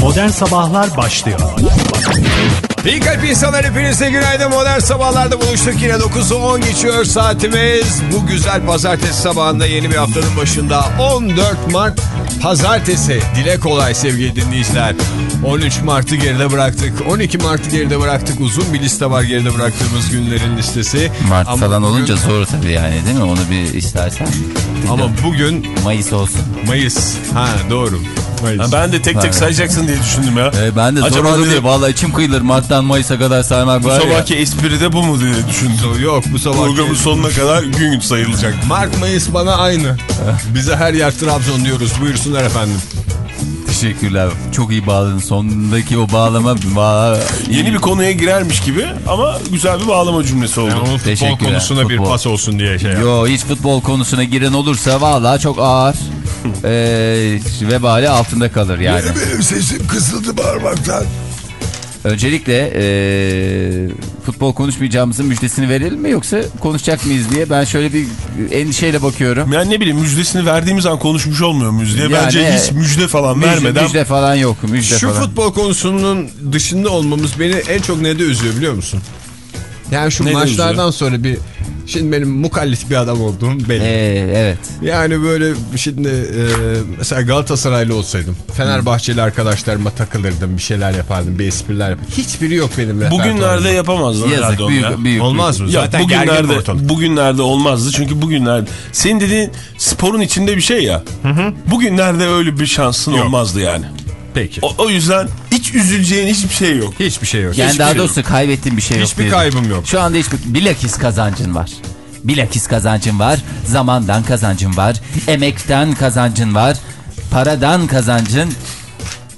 Modern Sabahlar başlıyor. İyi kalp insanlar hepinize günaydın. Modern sabahlarda buluştuk yine 9'u 10 geçiyor saatimiz. Bu güzel pazartesi sabahında yeni bir haftanın başında 14 Mart pazartesi. Dile kolay sevgili dinleyiciler. 13 Mart'ı geride bıraktık. 12 Mart'ı geride bıraktık. Uzun bir liste var geride bıraktığımız günlerin listesi. Mart Ama falan bugün- olunca zor tabii yani değil mi? Onu bir istersen. Ama bugün Mayıs olsun. Mayıs. Ha doğru. Mayıs. Ha, ben de tek tek sayacaksın diye düşündüm ya. Ee, ben de zor Acaba olur dedim, diye. Valla içim kıyılır. Mart'tan Mayıs'a kadar saymak Bu var ya. sabahki espri de bu mu diye düşündüm. Yok bu sabah Programın sonuna kadar gün sayılacak. Mart Mayıs bana aynı. Bize her yer Trabzon diyoruz. Buyursunlar efendim. Teşekkürler. Çok iyi bağladın. Sondaki o bağlama... Bağ... Yeni bir konuya girermiş gibi ama güzel bir bağlama cümlesi oldu. Yani onun futbol konusuna bir Futbol. pas olsun diye şey yaptım. Yo hiç futbol konusuna giren olursa valla çok ağır. ee, vebali altında kalır yani. Benim sesim kısıldı bağırmaktan. Öncelikle ee, futbol konuşmayacağımızın müjdesini verelim mi yoksa konuşacak mıyız diye ben şöyle bir endişeyle bakıyorum. Yani ne bileyim müjdesini verdiğimiz an konuşmuş olmuyor muyuz diye. Yani- Bence hiç müjde falan Müjde, vermeden. müjde falan yok. Müjde Şu falan. futbol konusunun dışında olmamız beni en çok ne de üzüyor biliyor musun? Yani şu Ne de maçlardan sonra bir... Şimdi benim mukallif bir adam olduğum belli. Ee, evet. Yani böyle şimdi e, mesela Galatasaraylı olsaydım Fenerbahçeli arkadaşlarıma takılırdım bir şeyler yapardım bir espriler yapardım. Hiçbiri yok benim Bugünlerde yapamazlar Yazık herhalde büyük, ya. büyük. Olmaz mı? Ya Zaten bugünlerde, bugünlerde olmazdı çünkü bugünlerde senin dediğin sporun içinde bir şey ya. Bugünlerde öyle bir şansın Yok. olmazdı yani. Peki. O, o yüzden hiç üzüleceğin hiçbir şey yok. Hiçbir şey yok. Yani Hiçbir daha şey yok. doğrusu kaybettiğin bir şey yok. Hiçbir kaybım yok. Şu anda hiçbir bilakis kazancın var. Bilakis kazancın var, zamandan kazancın var, emekten kazancın var, paradan kazancın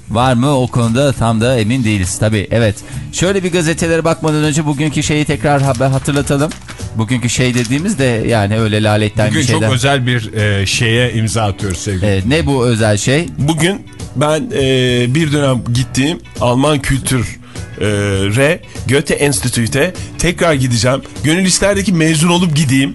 var mı o konuda tam da emin değiliz tabii. Evet. Şöyle bir gazetelere bakmadan önce bugünkü şeyi tekrar ha- hatırlatalım. Bugünkü şey dediğimiz de yani öyle laletten Bugün bir çok şeyden. özel bir e, şeye imza atıyoruz sevgili. Evet, ne bu özel şey? Bugün ben e, bir dönem gittiğim Alman kültür e, re Goethe Enstitü'te tekrar gideceğim. Gönül isterdi ki mezun olup gideyim.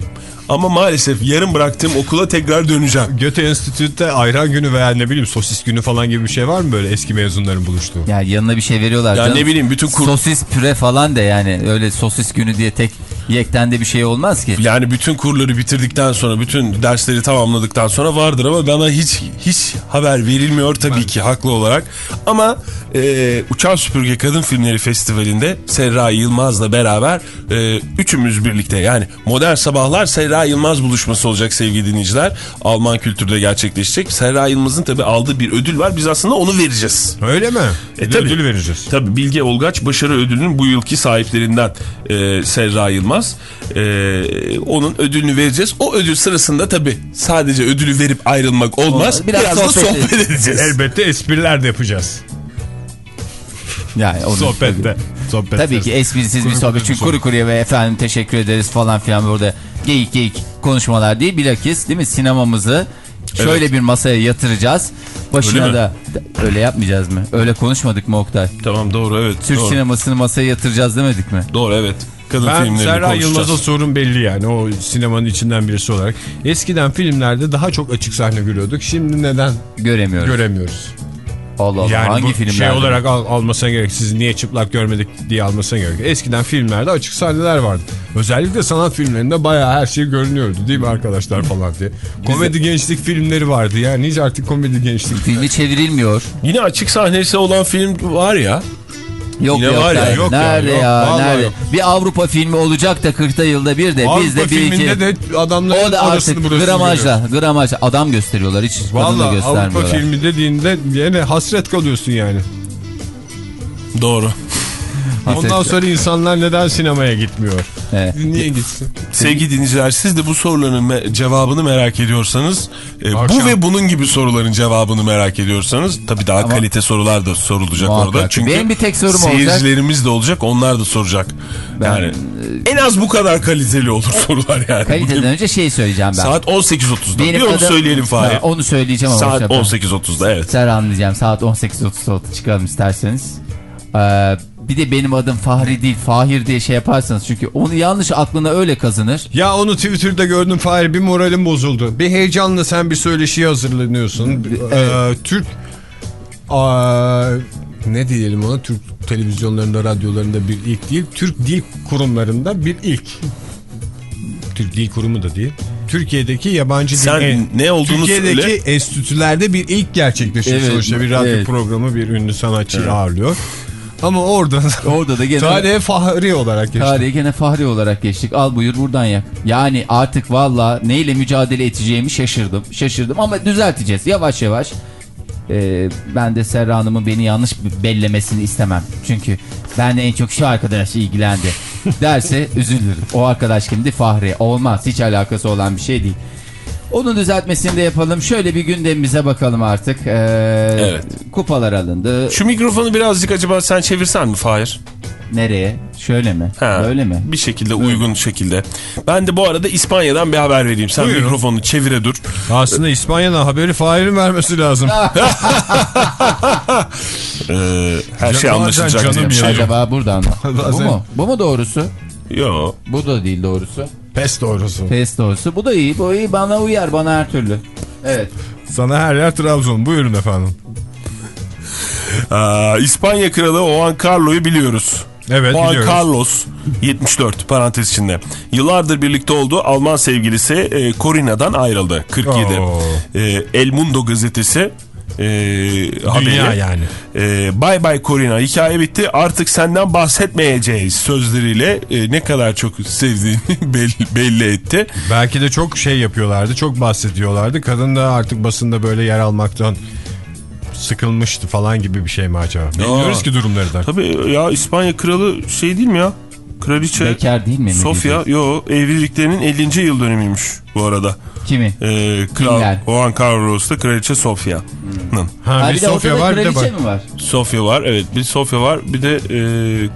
Ama maalesef yarım bıraktığım okula tekrar döneceğim. Göte Enstitü'de ayran günü veya ne bileyim sosis günü falan gibi bir şey var mı böyle eski mezunların buluştuğu? Yani yanına bir şey veriyorlar. Ya canım. ne bileyim bütün kur... Sosis püre falan de yani öyle sosis günü diye tek yekten de bir şey olmaz ki. Yani bütün kurları bitirdikten sonra, bütün dersleri tamamladıktan sonra vardır ama bana hiç hiç haber verilmiyor tabii ki haklı olarak. Ama e, Uçan Süpürge Kadın Filmleri Festivali'nde Serra Yılmaz'la beraber e, üçümüz birlikte yani Modern Sabahlar Serra Yılmaz buluşması olacak sevgili dinleyiciler. Alman kültürde gerçekleşecek. Serra Yılmaz'ın tabii aldığı bir ödül var. Biz aslında onu vereceğiz. Öyle mi? E, tabii. ödül vereceğiz. Tabii Bilge Olgaç Başarı Ödülü'nün bu yılki sahiplerinden e, Serra Yılmaz. E, onun ödülünü vereceğiz. O ödül sırasında tabii sadece ödülü verip ayrılmak olmaz. Biraz Biraz, da sohbet edeceğiz. Elbette espriler de yapacağız. Yani onu- Sohbette. Sohbette. Tabii ki esprisiz bir sohbet. Çünkü kuru kuruya ve efendim teşekkür ederiz falan filan burada geyik geyik konuşmalar değil. Bilakis değil mi sinemamızı şöyle Evet. bir masaya yatıracağız. Başına Öyle mi? da öyle yapmayacağız mı? Öyle konuşmadık mı Oktay? Tamam doğru evet. Türk doğru. sinemasını masaya yatıracağız demedik mi? Doğru evet. Kadın Ben filmlerini Serra. Yılmaz'a sorun belli yani o sinemanın içinden birisi olarak. Eskiden filmlerde daha çok açık sahne görüyorduk. Şimdi neden Göremiyoruz. göremiyoruz? Allah Allah Yani hangi bu filmlerde? şey olarak al, almasına gerek. Siz niye çıplak görmedik diye almasına gerek. Eskiden filmlerde açık sahneler vardı. Özellikle sanat filmlerinde bayağı her şey görünüyordu değil mi arkadaşlar falan diye. Komedi gençlik filmleri vardı yani hiç artık komedi gençlik. Filmi çevrilmiyor. Yine açık sahnesi olan film var ya. Yok Yine yok. var ya, yok ya, nerede yok, ya? vallahi nerede? yok. Bir Avrupa filmi olacak da 40'ta yılda bir de biz Avrupa de bir filminde iki. de adamların O da artık gramajla, gramajla adam gösteriyorlar hiç kadını Valla Avrupa filmi dediğinde yine hasret kalıyorsun yani. Doğru. Ondan sonra insanlar neden sinemaya gitmiyor? Evet. Niye gitsin? Sevgili dinleyiciler siz de bu soruların me- cevabını merak ediyorsanız e, Akşam- bu ve bunun gibi soruların cevabını merak ediyorsanız tabii daha Ama- kalite sorular da sorulacak Muhakkak. orada. Çünkü Benim bir tek sorum olacak. seyircilerimiz de olacak onlar da soracak. Ben- yani en az bu kadar kaliteli olur sorular yani. Kaliteden önce şey söyleyeceğim ben. Saat 18.30'da. Benim bir onu söyleyelim Fahir. Onu söyleyeceğim ama. Saat boşuna- 18.30'da evet. Sen anlayacağım. Saat 18.30'da çıkalım isterseniz. Ee, bir de benim adım Fahri değil Fahir diye şey yaparsanız. Çünkü onu yanlış aklına öyle kazınır. Ya onu Twitter'da gördüm Fahir bir moralim bozuldu. Bir heyecanla sen bir söyleşiye hazırlanıyorsun. Ee, Türk aa, ne diyelim ona Türk televizyonlarında radyolarında bir ilk değil Türk dil kurumlarında bir ilk. Türk dil kurumu da değil. Türkiye'deki yabancı Sen dil ne olduğunu Türkiye'deki söyle. enstitülerde bir ilk gerçekleşiyor Evet, sonuçta bir radyo evet. programı bir ünlü sanatçıyı ağırlıyor. Ama orada Orada da gene tarihe fahri olarak geçti. tarihe gene fahri olarak geçtik. Al buyur buradan yak. Yani artık valla neyle mücadele edeceğimi şaşırdım. Şaşırdım ama düzelteceğiz yavaş yavaş. Ee, ben de Serra Hanım'ın beni yanlış bellemesini istemem. Çünkü ben en çok şu arkadaş ilgilendi derse üzülürüm. O arkadaş kimdi? Fahri. Olmaz. Hiç alakası olan bir şey değil. Onun düzeltmesini de yapalım. Şöyle bir gündemimize bakalım artık. Ee, Evet. Kupalar alındı. Şu mikrofonu birazcık acaba sen çevirsen mi Fahir? Nereye? Şöyle mi? Ha, Böyle mi? Bir şekilde uygun şekilde. Ben de bu arada İspanya'dan bir haber vereyim. Sen Buyurun. mikrofonu çevire dur. Aslında İspanya'dan haberi Fahir'in vermesi lazım. Ee, her şey anlaşılacak canım bir şey yok. Acaba buradan mı? Bu mu? Bu mu doğrusu? Yo. Bu da değil doğrusu. Pes doğrusu. Pes doğrusu. Bu da iyi. Bu iyi. Bana uyar. Bana her türlü. Evet. Sana her yer Trabzon. Buyurun efendim. Aa, İspanya kralı Juan Carlo'yu biliyoruz. Evet Juan biliyoruz. Carlos 74 parantez içinde. Yıllardır birlikte olduğu Alman sevgilisi e, Corina'dan ayrıldı. 47. Oo. E, El Mundo gazetesi e, haberi. yani. E, bye bye Corina hikaye bitti artık senden bahsetmeyeceğiz sözleriyle e, ne kadar çok sevdiğini belli, belli etti. Belki de çok şey yapıyorlardı. Çok bahsediyorlardı. Kadın da artık basında böyle yer almaktan sıkılmıştı falan gibi bir şey mi acaba? Bilmiyoruz ki durumları da. Tabii ya İspanya kralı şey değil mi ya? Kraliçe Bekar değil mi? Sofya yo evliliklerinin 50. yıl dönümüymüş bu arada. Kimi? Ee, Kral Kimler? Juan Carlos'ta Kraliçe Sofya'nın. Ha, Ha, bir bir Sofya var bir de bak. mi var? Sofya var evet bir Sofya var bir de e,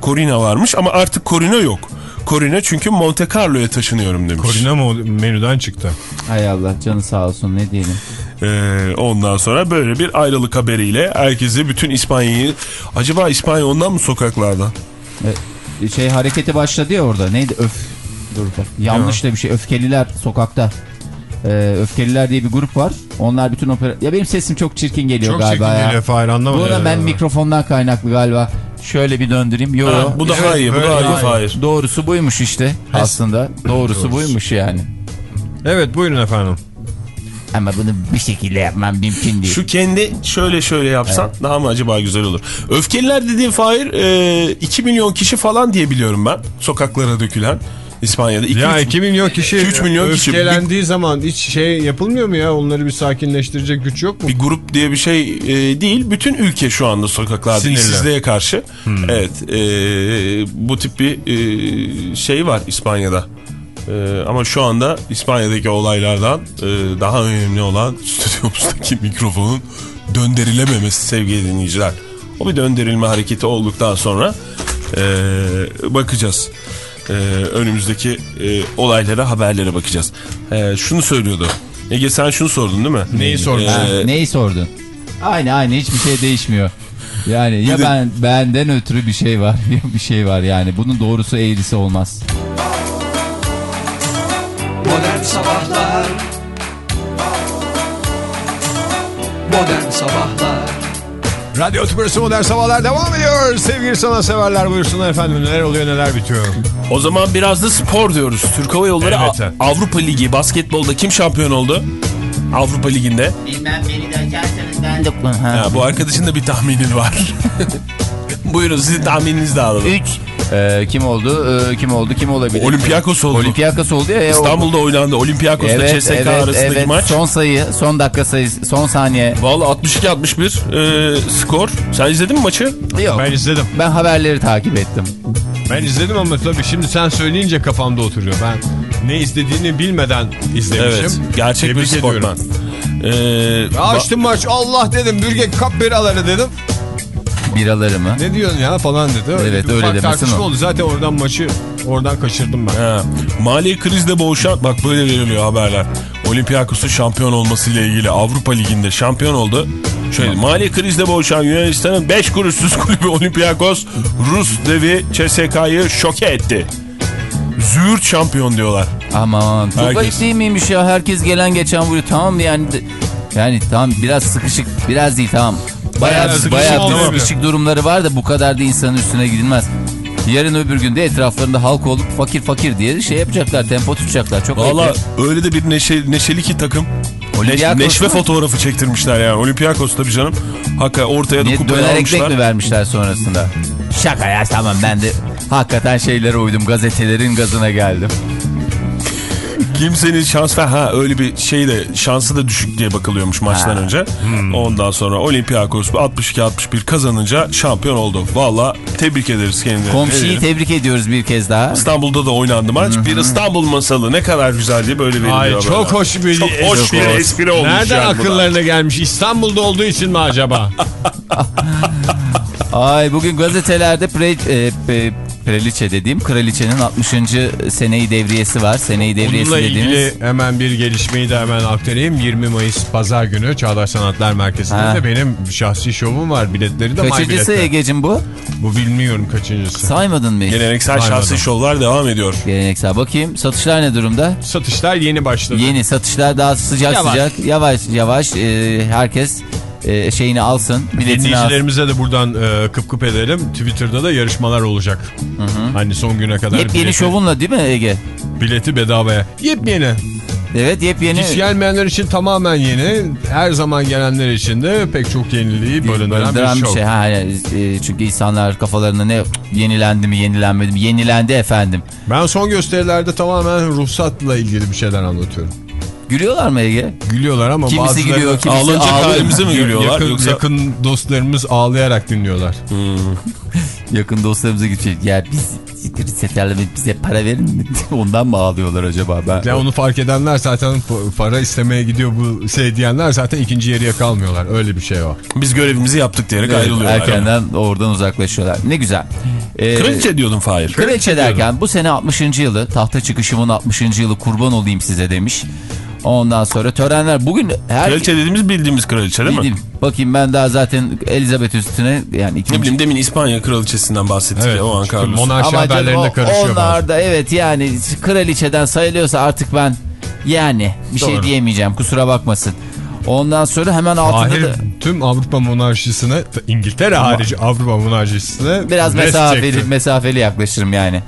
Corina varmış ama artık Corina yok. Corina çünkü Monte Carlo'ya taşınıyorum demiş. Corina mı menüden çıktı? Hay Allah canı sağ olsun ne diyelim. Ee, ondan sonra böyle bir ayrılık haberiyle herkesi bütün İspanya'yı acaba İspanya ondan mı sokaklarda? E, şey hareketi başladı ya orada. Neydi? Öf. Dur bak. Yanlış da bir şey. Öfkeliler sokakta. Ee, Öfkeliler diye bir grup var. Onlar bütün opera... Ya benim sesim çok çirkin geliyor Çok galiba çirkin ya. geliyor Fahir anlamadım. Bu da ben mikrofondan kaynaklı galiba. Şöyle bir döndüreyim. Yo. Ha, bu daha Evet, iyi bu daha iyi. Fahir. Doğrusu buymuş işte aslında. Doğrusu buymuş yani. Evet buyurun efendim. Ama bunu bir şekilde yapmam mümkün değil. Şu kendi şöyle şöyle yapsan daha mı acaba güzel olur? Öfkeliler dediğin Fahir e, 2 milyon kişi falan diye biliyorum ben. Sokaklara dökülen İspanya'da. 2, Ya 2 milyon kişi 2-3 milyon kişi. öfkelendiği zaman hiç şey yapılmıyor mu ya? Onları bir sakinleştirecek güç yok mu? bir grup diye bir şey e, değil. Bütün ülke şu anda sokaklarda Sinirli. işsizliğe karşı. Evet. e, bu tip bir e, şey var İspanya'da. E, ama şu anda İspanya'daki olaylardan e, daha önemli olan stüdyomuzdaki mikrofonun döndürülememesi sevgili dinleyiciler. O bir döndürülme hareketi olduktan sonra e, bakacağız. E, önümüzdeki e, olaylara, haberlere bakacağız. E, şunu söylüyordu. Ege sen şunu sordun değil mi? Neyi sordun? Ha, E, neyi sordun? Aynı aynı hiçbir şey değişmiyor. Yani ya ben benden ötürü bir şey var ya bir şey var yani. Bunun doğrusu eğrisi olmaz. Modern Sabahlar Radyo Tüpürüsü Modern Sabahlar devam ediyor. Sevgili sanatseverler buyursunlar efendim. Neler oluyor neler bitiyor. O zaman biraz da spor diyoruz. Türk Hava Yolları Evet. Avrupa Ligi basketbolda kim şampiyon oldu? Avrupa Ligi'nde. Bilmem beni de açarsanız ben de... Ha. Ha, bu arkadaşın da bir tahminin var. Buyurun sizin tahmininizi de alalım. 3 kim oldu? Ee, kim oldu? Kim olabilir? Olimpiyakos oldu. Olimpiyakos oldu ya. İstanbul'da oynandı. Olimpiyakos'la Evet, CSK evet, arasındaki evet. maç. Son sayı, son dakika sayısı, son saniye. Valla 62-61 e, skor. Sen izledin mi maçı? Yok. Ben izledim. Ben haberleri takip ettim. Ben izledim ama tabii şimdi sen söyleyince kafamda oturuyor. Ben ne istediğini bilmeden izlemişim. Evet. Gerçek Tebrik bir sportman. ediyorum. E, Açtım maç Allah dedim bürge kap biraları dedim. Biraları mı? Ne diyorsun ya falan dedi. Evet, bir öyle demesin tartışma o. oldu. Zaten oradan maçı oradan kaçırdım ben. Ha, mali krizle boğuşan bak böyle veriliyor haberler. Olympiakos'un şampiyon olmasıyla ilgili Avrupa Ligi'nde şampiyon oldu. Şöyle mali krizle boğuşan Yunanistan'ın 5 kuruşsuz kulübü Olympiakos Rus devi CSK'yı şoke etti. Züğürt şampiyon diyorlar. Aman çok Herkes. ayıp değil miymiş ya? Herkes gelen geçen vuruyor. Tamam yani yani tamam biraz sıkışık biraz değil tamam. Bayağı, sıkışık bayağı bir sıkışık durumları var da bu kadar da insanın üstüne gidilmez. Yarın öbür günde etraflarında halk olup fakir fakir diye şey yapacaklar, tempo tutacaklar. Çok Valla öyle de bir neşe, neşeli ki takım. Olympiakos neşve mu? fotoğrafı çektirmişler yani. Olympiakos tabii canım. Hakikaten ortaya da kupayı döner ekmek almışlar. mi vermişler sonrasında? Şaka ya tamam ben de hakikaten şeylere uydum. Gazetelerin gazına geldim. Kimsenin şans ver ha öyle bir şey de şansı da düşük diye bakılıyormuş maçtan Ha. önce. Ondan sonra Olympiakos 62-61 kazanınca şampiyon oldu. Valla tebrik ederiz kendilerini. Komşuyu Evet. tebrik ediyoruz bir kez daha. İstanbul'da da oynandı maç. Bir İstanbul masalı ne kadar güzel diye böyle veriliyor. Ay böyle. çok hoş bir Çok hoş bir espri olmuş Nereden yani akıllarına gelmiş? İstanbul'da olduğu için mi acaba? Ay bugün gazetelerde pre, e, pe- Preliçe dediğim kraliçenin 60. seneyi devriyesi var. Seneyi devriyesi Bununla dediğimiz. ilgili hemen bir gelişmeyi de hemen aktarayım. 20 Mayıs Pazar günü Çağdaş Sanatlar Merkezi'nde Ha. de benim şahsi şovum var. Biletleri de Kaçıncısı. Ege'cim bu? Bu bilmiyorum kaçıncısı. Saymadın mı? hiç? Geleneksel Saymadım. şahsi şovlar devam ediyor. Geleneksel. Bakayım satışlar ne durumda? Satışlar yeni başladı. Yeni satışlar daha sıcak Yavaş. sıcak. Yavaş yavaş e, herkes e, şeyini alsın. Dinleyicilerimize de buradan e, kıp kıp edelim. Twitter'da da yarışmalar olacak. Hani son güne kadar Yepyeni bileti, şovunla değil mi Ege? bileti bedavaya. Yepyeni. Evet yepyeni. Hiç gelmeyenler için tamamen yeni. Her zaman gelenler için de pek çok yeniliği barındıran barındıran bir bir şov. şey. Ha, yani, e, çünkü insanlar kafalarında ne yenilendi mi yenilenmedi mi? Yenilendi efendim. Ben son gösterilerde tamamen ruhsatla ilgili bir şeyler anlatıyorum. Gülüyorlar mı Ege? Gülüyorlar ama Kimisi bazıları gülüyor, kimisi Ağlanacak halimize mi gülüyorlar? yakın, Yoksa yakın dostlarımız ağlayarak dinliyorlar. Yakın dostlarımıza gidecek. Ya biz seferleme bize para verin mi? Ondan mı ağlıyorlar acaba? Ben... Ya onu fark edenler zaten para istemeye gidiyor bu şey diyenler zaten ikinci yarıya kalmıyorlar. Öyle bir şey var. biz görevimizi yaptık diyerek Evet, ayrılıyorlar. erkenden oradan uzaklaşıyorlar. Ne güzel. Ee, Kraliçe diyordun Fahir. Kraliçe derken bu sene 60. yılı tahta çıkışımın 60. yılı kurban olayım size demiş. Ondan sonra törenler bugün her Kraliçe dediğimiz bildiğimiz kraliçe değil mi? Bildim. Bakayım ben daha zaten Elizabeth üstüne yani Ne ikinci bileyim demin İspanya kraliçesinden bahsettik ya o an Carlos. monarşi Ama canım haberlerinde o- karışıyor onlar da evet yani kraliçeden sayılıyorsa artık ben yani bir şey Doğru. diyemeyeceğim kusura bakmasın. Ondan sonra hemen altında Fahir da tüm Avrupa monarşisine, İngiltere harici Avrupa monarşisine biraz mesafeli, mesafeli yaklaşırım yani.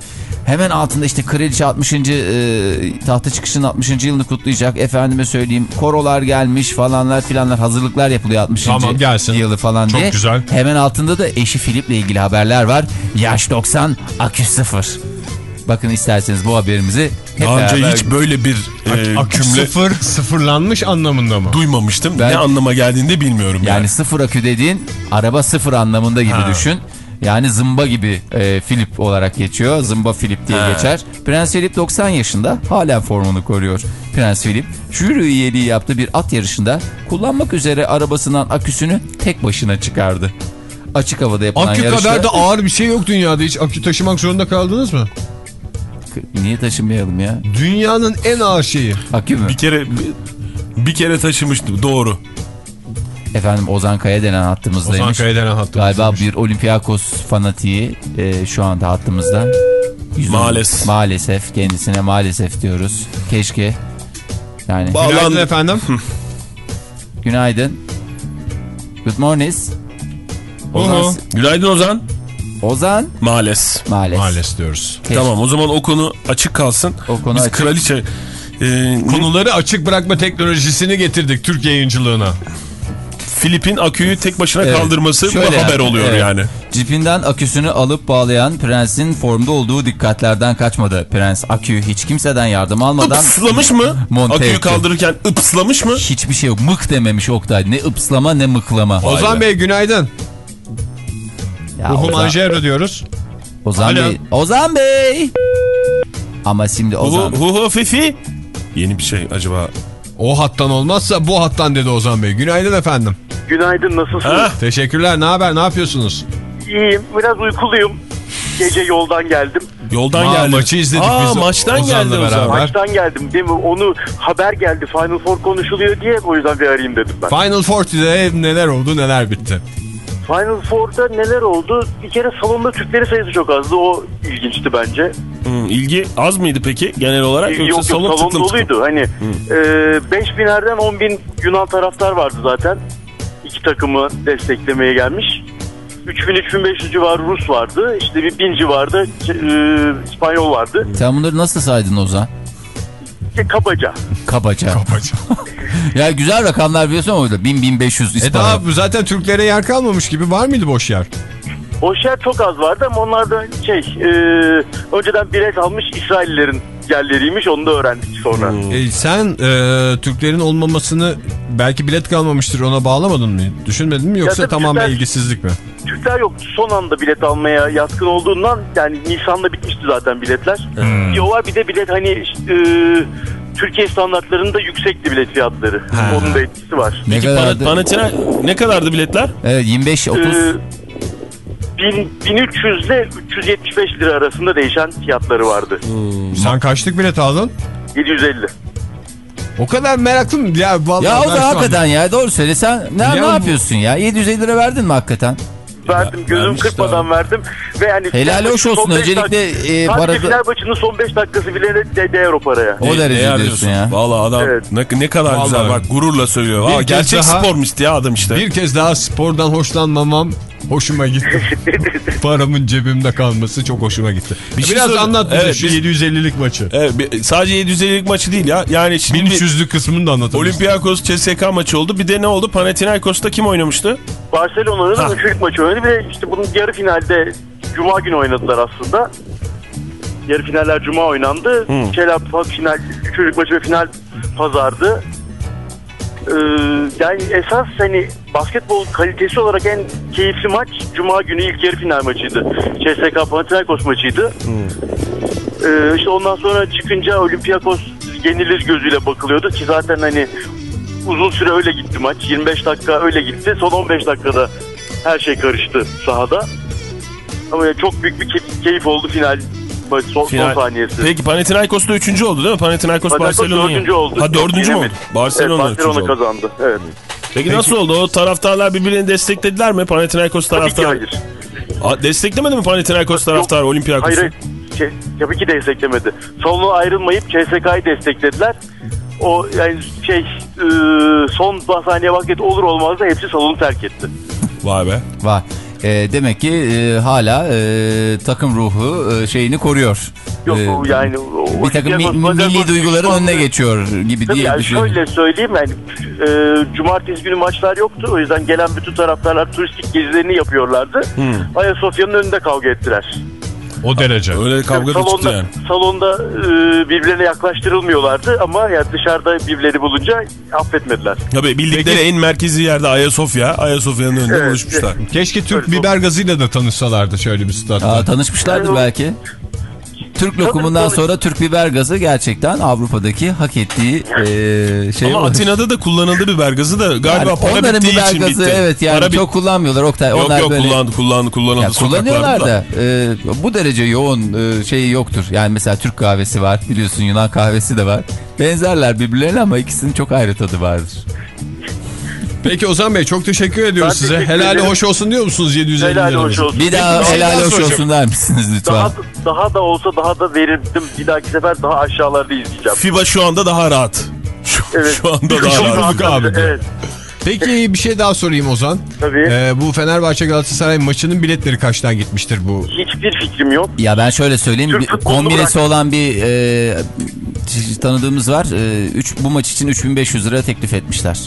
Hemen altında işte kraliçe 60. E, tahta çıkışının 60. yılını kutlayacak. Efendime söyleyeyim korolar gelmiş falanlar filanlar hazırlıklar yapılıyor 60. Tamam, gelsin. yılı falan Çok diye. güzel. Hemen altında da eşi Filip'le ilgili haberler var. Yaş 90, akü 0. Bakın isterseniz bu haberimizi hep Daha önce beraber- hiç böyle bir e, Akü cümle sıfır, sıfırlanmış anlamında mı? duymamıştım. Ben- Ne anlama geldiğini de bilmiyorum yani. Yani sıfır akü dediğin araba sıfır anlamında gibi düşün. Yani zımba gibi e, Philip olarak geçiyor. Zımba Philip diye Ha. geçer. Prens Philip 90 yaşında halen formunu koruyor. Prens Philip jüri üyeliği yaptığı bir at yarışında kullanmak üzere arabasından aküsünü tek başına çıkardı. Açık havada yapılan Akü yarışta... kadar da ağır bir şey yok dünyada. Hiç akü taşımak zorunda kaldınız mı? Niye taşımayalım ya? Dünyanın en ağır şeyi. Akü mü? Bir kere bir, bir kere taşımıştım doğru. Efendim Ozan Kaya denen hattımızdaymış. Ozan Kaya denen hattımız. Galiba bir Olimpiyakos fanatiği e, şu anda hattımızda. Yüz- Maalesef. Maalesef kendisine maalesef diyoruz. Keşke. Yani Günaydın efendim. günaydın. Good morning. Ozan, Günaydın Ozan. Ozan Maalesef. maalesef. Maalesef diyoruz. Keşke. Tamam o zaman o konu açık kalsın. O konu Biz açık. kraliçe e, Konuları açık bırakma teknolojisini getirdik Türk yayıncılığına. Filip'in aküyü tek başına Evet. kaldırması Şöyle bu haber yani, oluyor evet. yani. Cipinden aküsünü alıp bağlayan prensin formda olduğu dikkatlerden kaçmadı. Prens aküyü hiç kimseden yardım almadan Ipslamış mı? Monte Aküyü etti. kaldırırken ıpslamış mı? hiçbir şey yok. Mık dememiş Oktay. Ne ıpslama ne mıklama. Ozan be. Bey günaydın. Ya Ruhu Ozan, Manjero diyoruz. Ozan Alo. Bey. Ozan Bey. Ama şimdi Ozan. Hu hu hu fifi. Yeni bir şey acaba. O hattan olmazsa bu hattan dedi Ozan Bey. Günaydın efendim. Günaydın nasılsınız? Ha? Teşekkürler. Ne haber? Ne yapıyorsunuz? İyiyim biraz uykuluyum. Gece yoldan geldim. Yoldan Aa, geldi. maçı izledik Aa, biz maçtan geldi zaman. beraber. Maçtan geldim değil mi? Onu haber geldi Final Four konuşuluyor diye o yüzden bir arayayım dedim ben. Final Forty'de neler oldu neler bitti. Final Four'da neler oldu? Bir kere salonda Türkleri sayısı çok azdı. O ilginçti bence. Hı, ilgi az mıydı peki genel olarak? yok yok salon salon tıklım tıklım? doluydu. Hani e, 5 binerden 10 bin Yunan taraftar vardı zaten. iki takımı desteklemeye gelmiş. 3000-3500 civarı Rus vardı. İşte bir 1000 civarı e, İspanyol vardı. Sen bunları nasıl saydın Ozan? İşte kabaca. Kabaca. ya güzel rakamlar biliyorsun ama orada 1000 1500 E daha zaten Türklere yer kalmamış gibi var mıydı boş yer? Boş yer çok az vardı ama onlar da şey e, önceden bilet almış İsraillerin yerleriymiş onu da öğrendik sonra. E, sen e, Türklerin olmamasını belki bilet kalmamıştır ona bağlamadın mı? Düşünmedin mi yoksa Ya tabii tamamen ilgisizlik mi? Türkler yok son anda bilet almaya yatkın olduğundan yani Nisan'da bitmişti zaten biletler. Bir o var bir de bilet hani e, Türkiye standartlarında yüksekti bilet fiyatları. Onun da etkisi var. Ne Peki kadardı? Panathina ne kadardı biletler? Evet 25 30. Ee, bin- 1300 ile 375 lira arasında değişen fiyatları vardı. Sen kaçlık bilet aldın? 750. O kadar meraklı mı? Ya, vallahi ya o da anda- hakikaten ya doğru söyle sen ne, Ya ne yapıyorsun ya 750 lira verdin mi hakikaten? Verdim gözüm kırpmadan verdim. Ve yani Helal hoş olsun. Öncelikle, e, final maçının son 5 dakikası bile de değer o paraya. O derece Değer diyorsun ya. Valla adam Evet. ne, ne kadar Vallahi. güzel bak gururla söylüyor. Bir Aa, gerçek daha- spormist ya adam işte. Bir kez daha spordan hoşlanmamam hoşuma gitti. Paramın cebimde kalması çok hoşuma gitti. Bir şey Biraz anlat Evet, şu biz- 750'lik maçı. Evet, bir- sadece 750'lik maçı değil ya. Yani şimdi 1300'lük kısmını da anlatabilirsin. Olympiakos CSK maçı oldu. Bir de ne oldu? Panathinaikos'ta kim oynamıştı? Barcelona'nın üçlük maçı oynadı ve işte bunun yarı finalde Cuma günü oynadılar aslında. Yarı finaller Cuma oynandı. Şeyler final, üçlük maçı ve final pazardı. Ee, yani esas hani basketbol kalitesi olarak en keyifli maç Cuma günü ilk yarı final maçıydı. CSK Panathinaikos maçıydı. Ee, işte ondan sonra çıkınca Olympiakos yenilir gözüyle bakılıyordu ki zaten hani uzun süre öyle gitti maç. 25 dakika öyle gitti. Son 15 dakikada her şey karıştı sahada. Ama yani çok büyük bir key- keyif oldu final son, Final. son saniyesi. Peki Panathinaikos da 3. oldu değil mi? Panathinaikos Panathinaikos Barcelona'yı. dördüncü oldu. Ha 4. mü oldu? Barcelona, evet, Barcelona üçüncü oldu. kazandı. Evet. Peki, nasıl oldu? O taraftarlar birbirini desteklediler mi? Panathinaikos Tabii ki taraftarı. hayır. Desteklemedi mi Panathinaikos taraftarı Hayır, Olympiakos'u? hayır. Şey, tabii ki desteklemedi. Salonu ayrılmayıp CSK'yı desteklediler. O yani şey e, son saniye vakit olur olmaz da hepsi salonu terk etti. Vay be. Var. E, demek ki e, hala e, takım ruhu e, şeyini koruyor. Yok E, yani o, bir takım mi- milli duyguların önüne geçiyor gibi Tabii diye yani düşünüyorum. şöyle söyleyeyim yani e, cumartesi günü maçlar yoktu. O yüzden gelen bütün taraftarlar turistik gezilerini yapıyorlardı. Ayasofya'nın önünde kavga ettiler. O derece. Öyle kavga da çıktı salonda, yani. salonda e, birbirlerine yaklaştırılmıyorlardı ama ya dışarıda birbirleri bulunca affetmediler. Tabii bildikleri en merkezi yerde Ayasofya. Ayasofya'nın önünde Evet, buluşmuşlar. Keşke Türk Öyle biber gazıyla da tanışsalardı şöyle bir statta. Aa, tanışmışlardır Yani o- belki. Türk lokumundan sonra Türk biber gazı gerçekten Avrupa'daki hak ettiği e, şey Ama olmuş. Atina'da da kullanıldı biber gazı da galiba Yani para onların bittiği biber için gazı bitti. evet yani Para çok kullanmıyorlar Oktay. Yok Onlar yok böyle... kullandı kullandı kullanıldı Ya sokaklarda kullanıyorlar da. e, bu derece yoğun e, şeyi yoktur. Yani mesela Türk kahvesi var biliyorsun Yunan kahvesi de var. Benzerler birbirlerine ama ikisinin çok ayrı tadı vardır. Peki Ozan Bey çok teşekkür ediyoruz Ben size. teşekkür Helali ederim. hoş olsun diyor musunuz 750 Helal lira? hoş olsun. Bir daha şey helal daha hoş olsun der misiniz lütfen? Daha, daha da olsa daha da verirdim. Bir dahaki sefer daha aşağılarda izleyeceğim. FIBA şu anda daha rahat. Şu, Evet. şu anda Çok daha rahat. rahat. abi. Evet. Peki bir şey daha sorayım Ozan. Tabii. Ee, bu Fenerbahçe Galatasaray maçının biletleri kaçtan gitmiştir bu? Hiçbir fikrim yok. Ya ben şöyle söyleyeyim Türk kombinesi bırak. olan bir e, tanıdığımız var. E, üç, bu maç için 3500 lira teklif etmişler.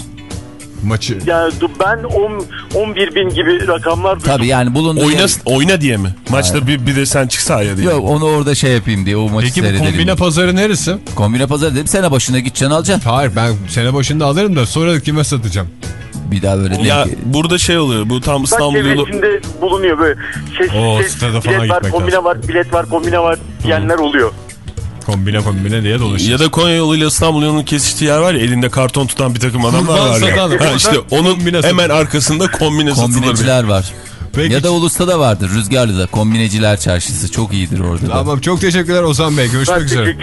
Maçı. Yani ben 10 11 bin gibi rakamlar duydum. Tabii yani bulunduğu Oyna, yer- oyna diye mi? Maçta bir, bir de sen çık sahaya diye. Yok onu orada şey yapayım diye o maçı Peki bu seyredelim. kombine pazarı neresi? Kombine pazarı dedim sene başına gideceksin alacaksın. Hayır ben sene başında alırım da sonra kime satacağım? Bir daha böyle Ya denk- burada şey oluyor. Bu tam İstanbul yolu. çevresinde bulunuyor böyle. Şey, Oo, şey, bilet var, gitmek kombine lazım. var, bilet var, kombine var diyenler oluyor. Kombine kombine diye dolaşıyor. Ya da Konya yoluyla İstanbul yolunun kesiştiği yer var ya elinde karton tutan bir takım adamlar var ya. Ha, işte onun kombine hemen arkasında kombine satılır. kombineciler var. Peki. Ya da Ulus'ta da vardır. Rüzgarlı'da kombineciler çarşısı çok iyidir orada da. Tamam çok teşekkürler Ozan Bey. Görüşmek Ben üzere.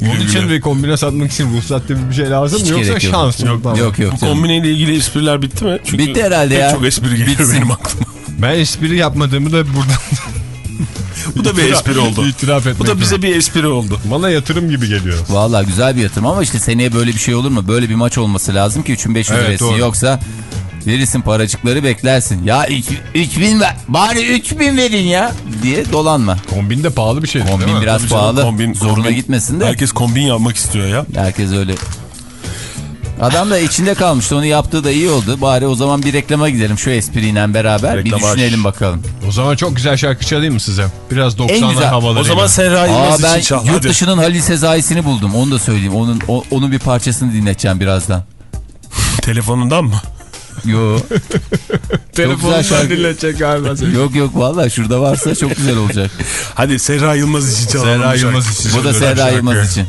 Bunun için bir kombine satmak için ruhsat gibi bir şey lazım Hiç mı yoksa yok. şans mı? Yok Tamam. yok. yok Bu kombineyle ilgili espriler bitti mi? Çünkü Bitti herhalde ya. çok espri geliyor Bitsin. benim aklıma. Ben espri yapmadığımı da buradan Bu da bir espri oldu. itiraf etmek Bu da bize bir espri oldu. Bana yatırım gibi geliyor. Vallahi güzel bir yatırım ama işte seneye böyle bir şey olur mu? Böyle bir maç olması lazım ki 3500 Evet, lirası yoksa Verirsin paracıkları beklersin. Ya 3000 ver. Bari 3000 verin ya diye dolanma. Kombin de pahalı bir şey değil Kombin biraz Tabii canım, pahalı. kombin- Zoruna kombin- gitmesin de. Herkes kombin yapmak istiyor ya. Herkes öyle. Adam da içinde kalmıştı. Onu yaptığı da iyi oldu. Bari o zaman bir reklama gidelim şu espriyle beraber. Reklam bir düşünelim bakalım. O zaman çok güzel şarkı çalayım mı size? Biraz En 90'lar güzel. havalarıyla. O zaman Serra Yılmaz için çal. yurt dışının Halil Sezai'sini buldum. Onu da söyleyeyim. Onun o- onun bir parçasını dinleteceğim birazdan. Telefonundan mı? Yo. telefonundan güzel şarkı. dinletecek galiba. seni. yok yok vallahi şurada varsa çok güzel olacak. Hadi Serra Yılmaz için çalalım. Serra Yılmaz için. Bu da Serra Yılmaz için.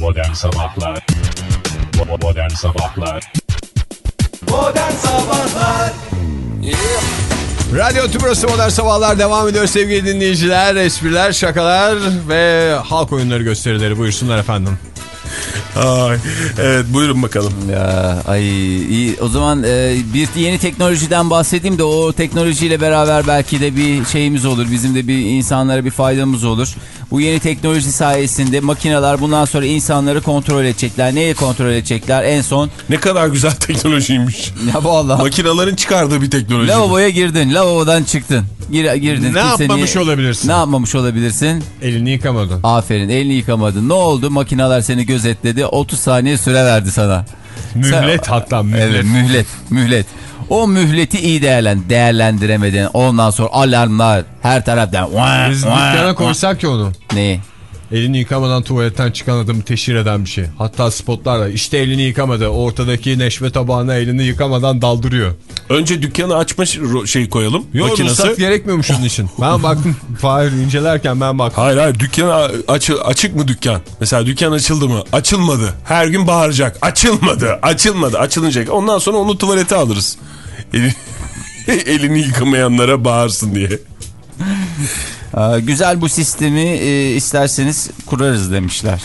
Modern Sabahlar Bo- Modern Sabahlar Radyo Tübrası Modern Sabahlar devam ediyor sevgili dinleyiciler. Espriler, şakalar ve halk oyunları gösterileri buyursunlar efendim. Ay, evet buyurun bakalım. Ya ay iyi. O zaman e, bir yeni teknolojiden bahsedeyim de o teknolojiyle beraber belki de bir şeyimiz olur. Bizim de bir insanlara bir faydamız olur. Bu yeni teknoloji sayesinde makineler bundan sonra insanları kontrol edecekler. Neyi kontrol edecekler? En son Ne kadar güzel teknolojiymiş. ya vallahi Makinelerin çıkardığı bir teknoloji. lavaboya girdin, lavabodan çıktın. Gir, girdin. Ne yapmamış niye- olabilirsin? Ne yapmamış olabilirsin? Elini yıkamadın. Aferin elini yıkamadın. Ne oldu? Makineler seni gözetledi. 30 saniye süre verdi sana. Mühlet hatta mühlet. Evet mühlet mühlet. O mühleti iyi değerlen, değerlendiremedin. Ondan sonra alarmlar her taraftan. Biz dükkana koysak ya onu. Neyi? Elini yıkamadan tuvaletten çıkan adamı teşhir eden bir şey. Hatta spotlarla işte elini yıkamadı. Ortadaki neşve tabağına elini yıkamadan daldırıyor. Önce dükkanı açma şey koyalım. Yok makinesi. ruhsat gerekmiyormuş onun için. Ben baktım. Fahir incelerken ben baktım. Hayır hayır dükkan a- açı, açık mı dükkan? Mesela dükkan açıldı mı? Açılmadı. Her gün bağıracak. Açılmadı. Açılmadı. Açılacak. Ondan sonra onu tuvalete alırız. Eli- elini yıkamayanlara bağırsın diye. Aa, güzel bu sistemi e, isterseniz kurarız demişler.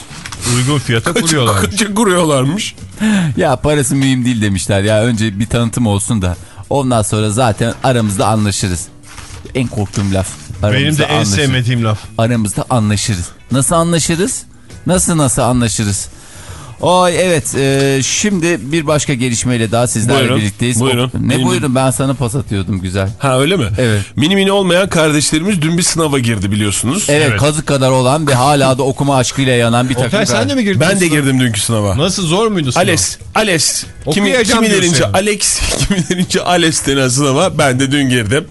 Uygun fiyata kuruyorlar. Kaça kuruyorlarmış. Ya parası mühim değil demişler. Ya önce bir tanıtım olsun da ondan sonra zaten aramızda anlaşırız. En korktuğum laf. Aramızda Benim de en anlaşırız. sevmediğim laf. aramızda anlaşırız. Nasıl anlaşırız? Nasıl nasıl anlaşırız? Oy evet e, şimdi bir başka gelişmeyle daha sizlerle Buyurun, birlikteyiz. buyurun. O- ne Benim- buyurun ben sana pas atıyordum güzel. Ha öyle mi? Evet. Mini mini olmayan kardeşlerimiz dün bir sınava girdi biliyorsunuz. Evet, Evet. kazık kadar olan ve hala da okuma aşkıyla yanan bir takım. Oktay sen de mi girdin? Ben de girdim dünkü sınava. Nasıl zor muydu sınav? Ales, Ales. Kimi, Okuyacağım kimilerince. Alex, kimilerince Ales denen sınava ben de dün girdim.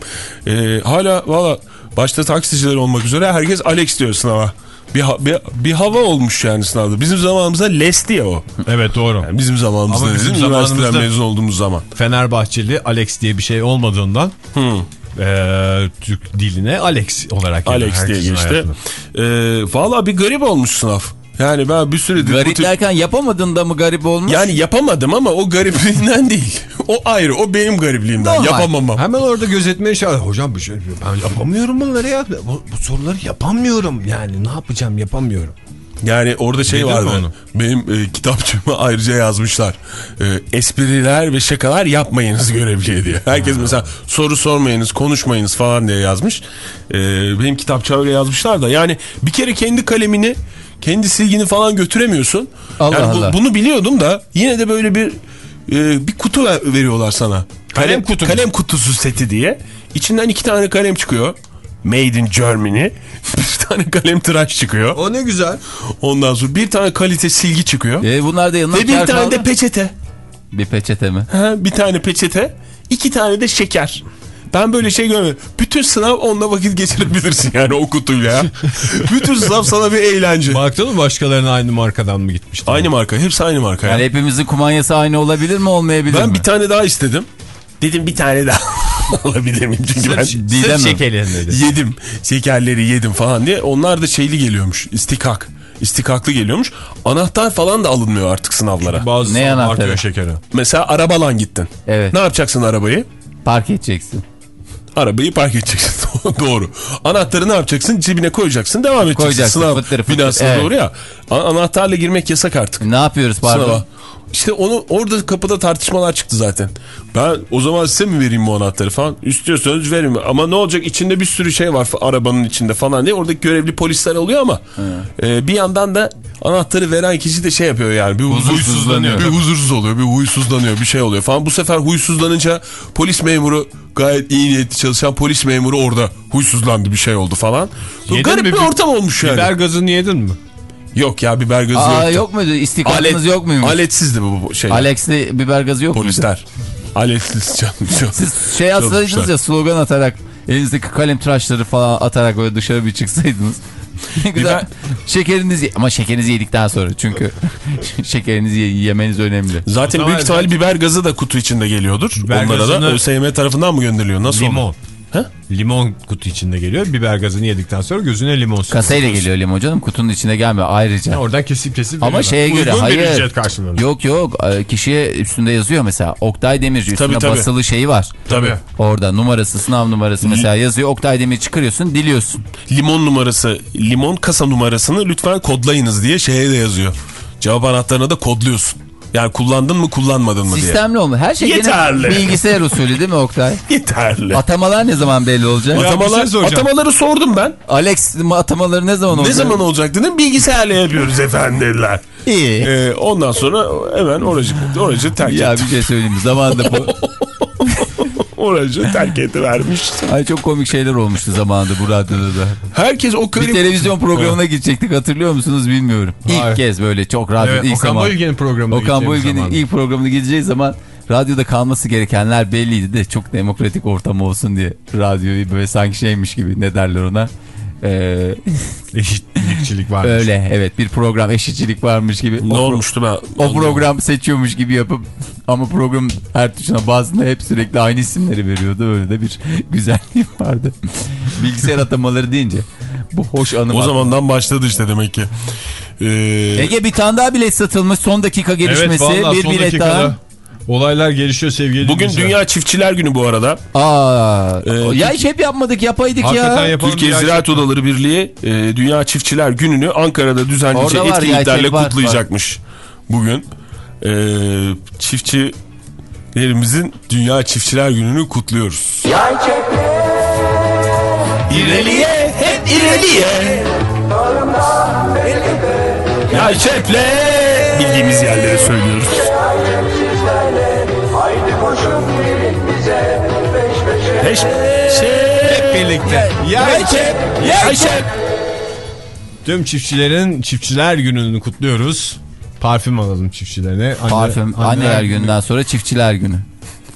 Ee, hala valla başta taksiciler olmak üzere herkes Alex diyor sınava. Bir, ha- bir, bir hava olmuş yani sınavda. Bizim zamanımızda Les'ti ya o. Evet doğru. Yani bizim zamanımızda Ama bizim zamanımızda- mezun olduğumuz zaman. Fenerbahçeli Alex diye bir şey olmadığından eee, Türk diline Alex olarak Alex diye geçti. Ee, valla bir garip olmuş sınav. Yani ben bir süredir... bu Garip tip- derken yapamadığında mı garip olmuş? Yani yapamadım ama o garipliğinden değil. O ayrı. O benim garipliğimden. Normal. Yapamamam. Hemen orada gözetmeye çağır. Hocam bir şey ben yapamıyorum bunları ya. Bu, bu soruları yapamıyorum. Yani ne yapacağım yapamıyorum. Yani orada şey Bildin vardı. onu? Benim e, kitapçığıma ayrıca yazmışlar. E, espriler ve şakalar yapmayınız görevliye diye. Herkes mesela soru sormayınız, konuşmayınız falan diye yazmış. E, benim kitapçığa öyle yazmışlar da. Yani bir kere kendi kalemini, kendi silgini falan götüremiyorsun. Allah yani bu- Allah. Bunu biliyordum da yine de böyle bir e, bir kutu ver- veriyorlar sana. Kalem kutu mu? Kalem kutusu seti diye. İçinden iki tane kalem çıkıyor. Made in Germany. Bir tane kalem tıraş çıkıyor. O ne güzel. Ondan sonra bir tane kalite silgi çıkıyor. E, bunlar da yanına Ve bir tane de peçete. Bir peçete mi? Ha, bir tane peçete. iki tane de şeker. Ben böyle şey görmedim. Bütün sınav onunla vakit geçirebilirsin yani o kutuyla ya. Bütün sınav sana bir eğlence. Baktın mı başkalarına aynı markadan mı gitmişti? Aynı marka. Hepsi aynı marka. Yani ya. hepimizin kumanyası aynı olabilir mi olmayabilir Ben mi? bir tane daha istedim. Dedim bir tane daha alabilir miyim? Çünkü ben Didem mi? şekerlerindeydi. yedim. Şekerleri yedim falan diye. Onlar da şeyli geliyormuş. İstikak. İstikaklı geliyormuş. Anahtar falan da alınmıyor artık sınavlara. Bazı Ne anahtarı? şekeri. Mesela arabalan gittin. Evet. Ne yapacaksın arabayı? Park edeceksin. Arabayı park edeceksin. doğru. Anahtarı ne yapacaksın? Cebine koyacaksın. Devam edeceksin. Koyacaksın, Sınav fıttır fıttır. binasına Evet. doğru ya. Anahtarla girmek yasak artık. Ne yapıyoruz pardon? Sınava. İşte onu orada kapıda tartışmalar çıktı zaten. Ben o zaman size mi vereyim bu anahtarı falan? İstiyorsanız verin. Ama ne olacak içinde bir sürü şey var arabanın içinde falan diye. Oradaki görevli polisler oluyor ama e, bir yandan da anahtarı veren kişi de şey yapıyor yani. Bir huzursuzlanıyor. Bir huzursuz oluyor. Bir huysuzlanıyor. Bir şey oluyor falan. Bu sefer huysuzlanınca polis memuru gayet iyi niyetli çalışan polis memuru orada huysuzlandı bir şey oldu falan. Yedin garip mi bir bir- ortam olmuş yani. Biber gazını yedin mi? Yok ya biber gazı Aa yoktu. yok muydu? İstihbaratınız yok muymuş? Aletsizdi bu, bu şey. Alex'li biber gazı yok muydu? Polisler. Aletsiz canım. Çok- Siz şey atsaydınız ya slogan atarak elinizdeki kalem tıraşları falan atarak böyle dışarı bir çıksaydınız. Ne güzel. Biber- Şekerinizi ama şekerinizi yedikten sonra çünkü şekerinizi ye- yemeniz önemli. Zaten büyük ihtimalle biber gazı da kutu içinde geliyordur. Biber Onlara da gazını- ÖSYM tarafından mı gönderiliyor? Nasıl Limon. oluyor? He? Limon kutu içinde geliyor. Biber gazını yedikten sonra gözüne limon sıkıyor. Kasayla geliyor limon canım kutunun içine gelmiyor ayrıca. Oradan kesip kesip Ama veriyorlar. şeye göre Uygun hayır. ücret karşılığında. Yok yok e, kişiye üstünde yazıyor mesela Oktay Demirci üstünde Tabii, tabii. basılı şeyi var. Tabii. Orada numarası sınav numarası mesela yazıyor Oktay Demir çıkarıyorsun diliyorsun. Limon numarası, limon kasa numarasını lütfen kodlayınız diye şeye de yazıyor. Cevap anahtarına da kodluyorsun. Yani kullandın mı kullanmadın mı diye. Sistemli olma. Her şey gene Yeterli. bilgisayar usulü değil mi Oktay? Yeterli. Atamalar ne zaman belli olacak? Ya bir Atamalar, şey atamaları sordum ben. Alex atamaları ne zaman olacak? Ne zaman olacak dedim. Bilgisayarla yapıyoruz efendim dediler. İyi. Ee, ondan sonra hemen oracı, oracı terk Ya etti. bir şey söyleyeyim? Zamanında bu... Oracı terk etti vermiş. Ay çok komik şeyler olmuştu zamanında bu radyoda da. Herkes o Bir klip... televizyon programına gidecektik hatırlıyor musunuz bilmiyorum. İlk Hayır. kez böyle çok radyo Evet, ilk Okan zaman. Bayülgen'in programına Okan Bayülgen'in ilk programına gideceği zaman radyoda kalması gerekenler belliydi de çok demokratik ortam olsun diye radyoyu böyle sanki şeymiş gibi ne derler ona. Ee, Eşitlikçilik var. öyle evet bir program eşitçilik varmış gibi. Ne O olmuştu ben? O program seçiyormuş gibi yapıp ama program her tuşuna bazında hep sürekli aynı isimleri veriyordu. Öyle de bir güzelliği vardı. Bilgisayar atamaları deyince bu hoş anı O zamandan başladı işte demek ki. Ee, Ege bir tane daha bilet satılmış son dakika gelişmesi. Evet vallahi bir bilet dakikada daha. Olaylar gelişiyor sevgili bugün dinleyiciler. Dünya Çiftçiler Günü bu arada. Aa, Ee, ya hiç hep yapmadık yapaydık Hakikaten ya. yapalım. Türkiye. Ziraat Odaları Birliği e, Dünya Çiftçiler Günü'nü Ankara'da var, etkinliklerle var, kutlayacakmış bugün. E, çiftçilerimizin Dünya Çiftçiler Günü'nü kutluyoruz. İleriye, hep ileriye. Yay çeple. Bildiğimiz yerlere söylüyoruz. Peş Hep birlikte. Yay çep. Tüm çiftçilerin çiftçiler gününü kutluyoruz. Parfüm alalım çiftçilerine. Anne- Parfüm anneler anneler günü. gününden sonra çiftçiler günü.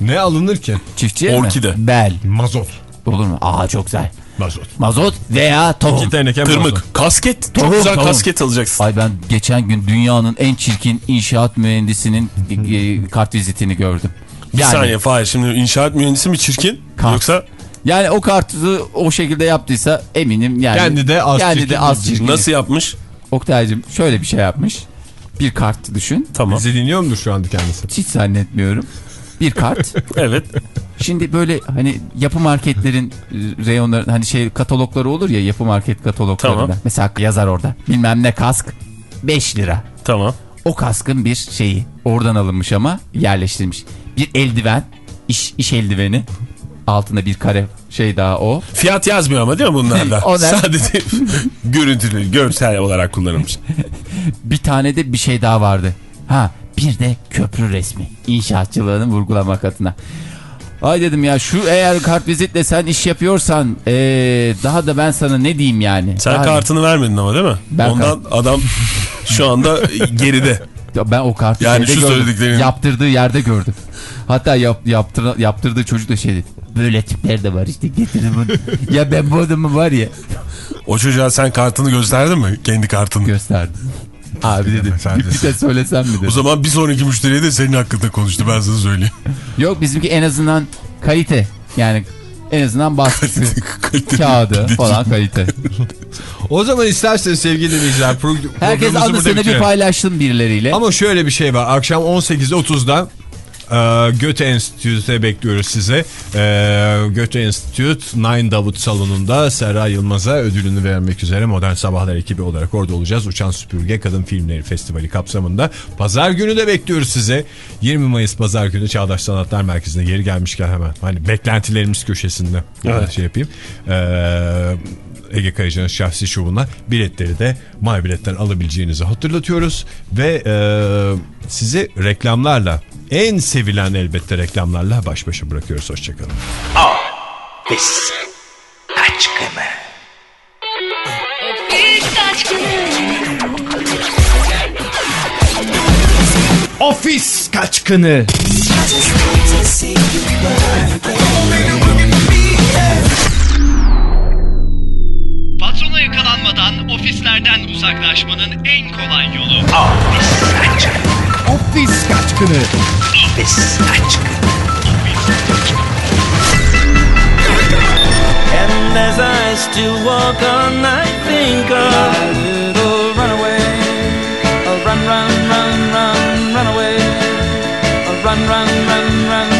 Ne alınır ki? Çiftçiye Orkide. mi? Bel. Mazot. Olur mu? Aa çok güzel. Mazot. Mazot veya tohum. İki teneke mazot. Tırmık. Kasket. Çok Tamam, güzel tamam. kasket alacaksın. Ay ben geçen gün dünyanın en çirkin inşaat mühendisinin e, kart vizitini gördüm. Bir Yani- saniye Fahir şimdi inşaat mühendisi mi çirkin? Kart. Yoksa Yani o kartı o şekilde yaptıysa eminim yani. Kendi de az kendi çirkin de az çirkin. nasıl yapmış? Oktay'cım şöyle bir şey yapmış. Bir kart düşün. Tamam. Bizi dinliyor mudur şu anda kendisi? Hiç zannetmiyorum. Bir kart. Evet. Şimdi böyle hani yapı marketlerin e, reyonların hani şey katalogları olur ya yapı market kataloglarında. Tamam. Mesela yazar orada. Bilmem ne kask 5 lira. Tamam. O kaskın bir şeyi oradan alınmış ama yerleştirilmiş. Bir eldiven, iş, iş eldiveni. Altında bir kare şey daha o. Fiyat yazmıyor ama değil mi bunlarda? O ne? Sadece görüntülü, görsel olarak kullanılmış. Bir tane de bir şey daha vardı. Ha bir de köprü resmi. İnşaatçılığını vurgulamak adına. Ay dedim ya şu eğer kart vizitle sen iş yapıyorsan ee, daha da ben sana ne diyeyim yani. Sen Daha- kartını vermedin ama değil mi? Ben Ondan adam şu anda geride. Ya Ben o kartı Yani şu gördüm. söylediklerini- Yaptırdığı yerde gördüm. Hatta yap, yaptır, yaptırdığı çocuk da şey dedi. Böyle tipler de var işte getirin bunu. ya ben bu adamı var ya O çocuğa sen kartını gösterdin mi? Kendi kartını. gösterdi. Abi dedi bir, de söylesem mi O dedi. zaman bir sonraki müşteriye de senin hakkında konuştu ben sana söyleyeyim. Yok bizimki en azından kalite. Yani en azından baskısı. Kağıdı falan kalite. O zaman isterseniz sevgili dinleyiciler Herkes anısını bir paylaşsın birileriyle. Ama şöyle bir şey var. Akşam 18.30'da Ee, Göte Enstitü'de bekliyoruz size. Ee, Göte Enstitüt Nine Davut salonunda Serra Yılmaz'a ödülünü vermek üzere Modern Sabahlar ekibi olarak orada olacağız. Uçan Süpürge Kadın Filmleri Festivali kapsamında. Pazar günü de bekliyoruz size. 20 Mayıs Pazar günü Çağdaş Sanatlar Merkezi'ne geri gelmişken hemen. Hani beklentilerimiz köşesinde Evet. şey yapayım. Ee, Ege Kayacan'ın şahsi şovuna biletleri de My Bilet'ten alabileceğinizi hatırlatıyoruz. Ve e, sizi reklamlarla en sevilen elbette reklamlarla baş başa bırakıyoruz. Hoşçakalın. Ofis kaçkını. Patrona ofislerden uzaklaşmanın en kolay yolu. Ofis kaçkını. And as I still walk on, I think of a little runaway. A run, run, run, run, run away. A run, run, run, run, run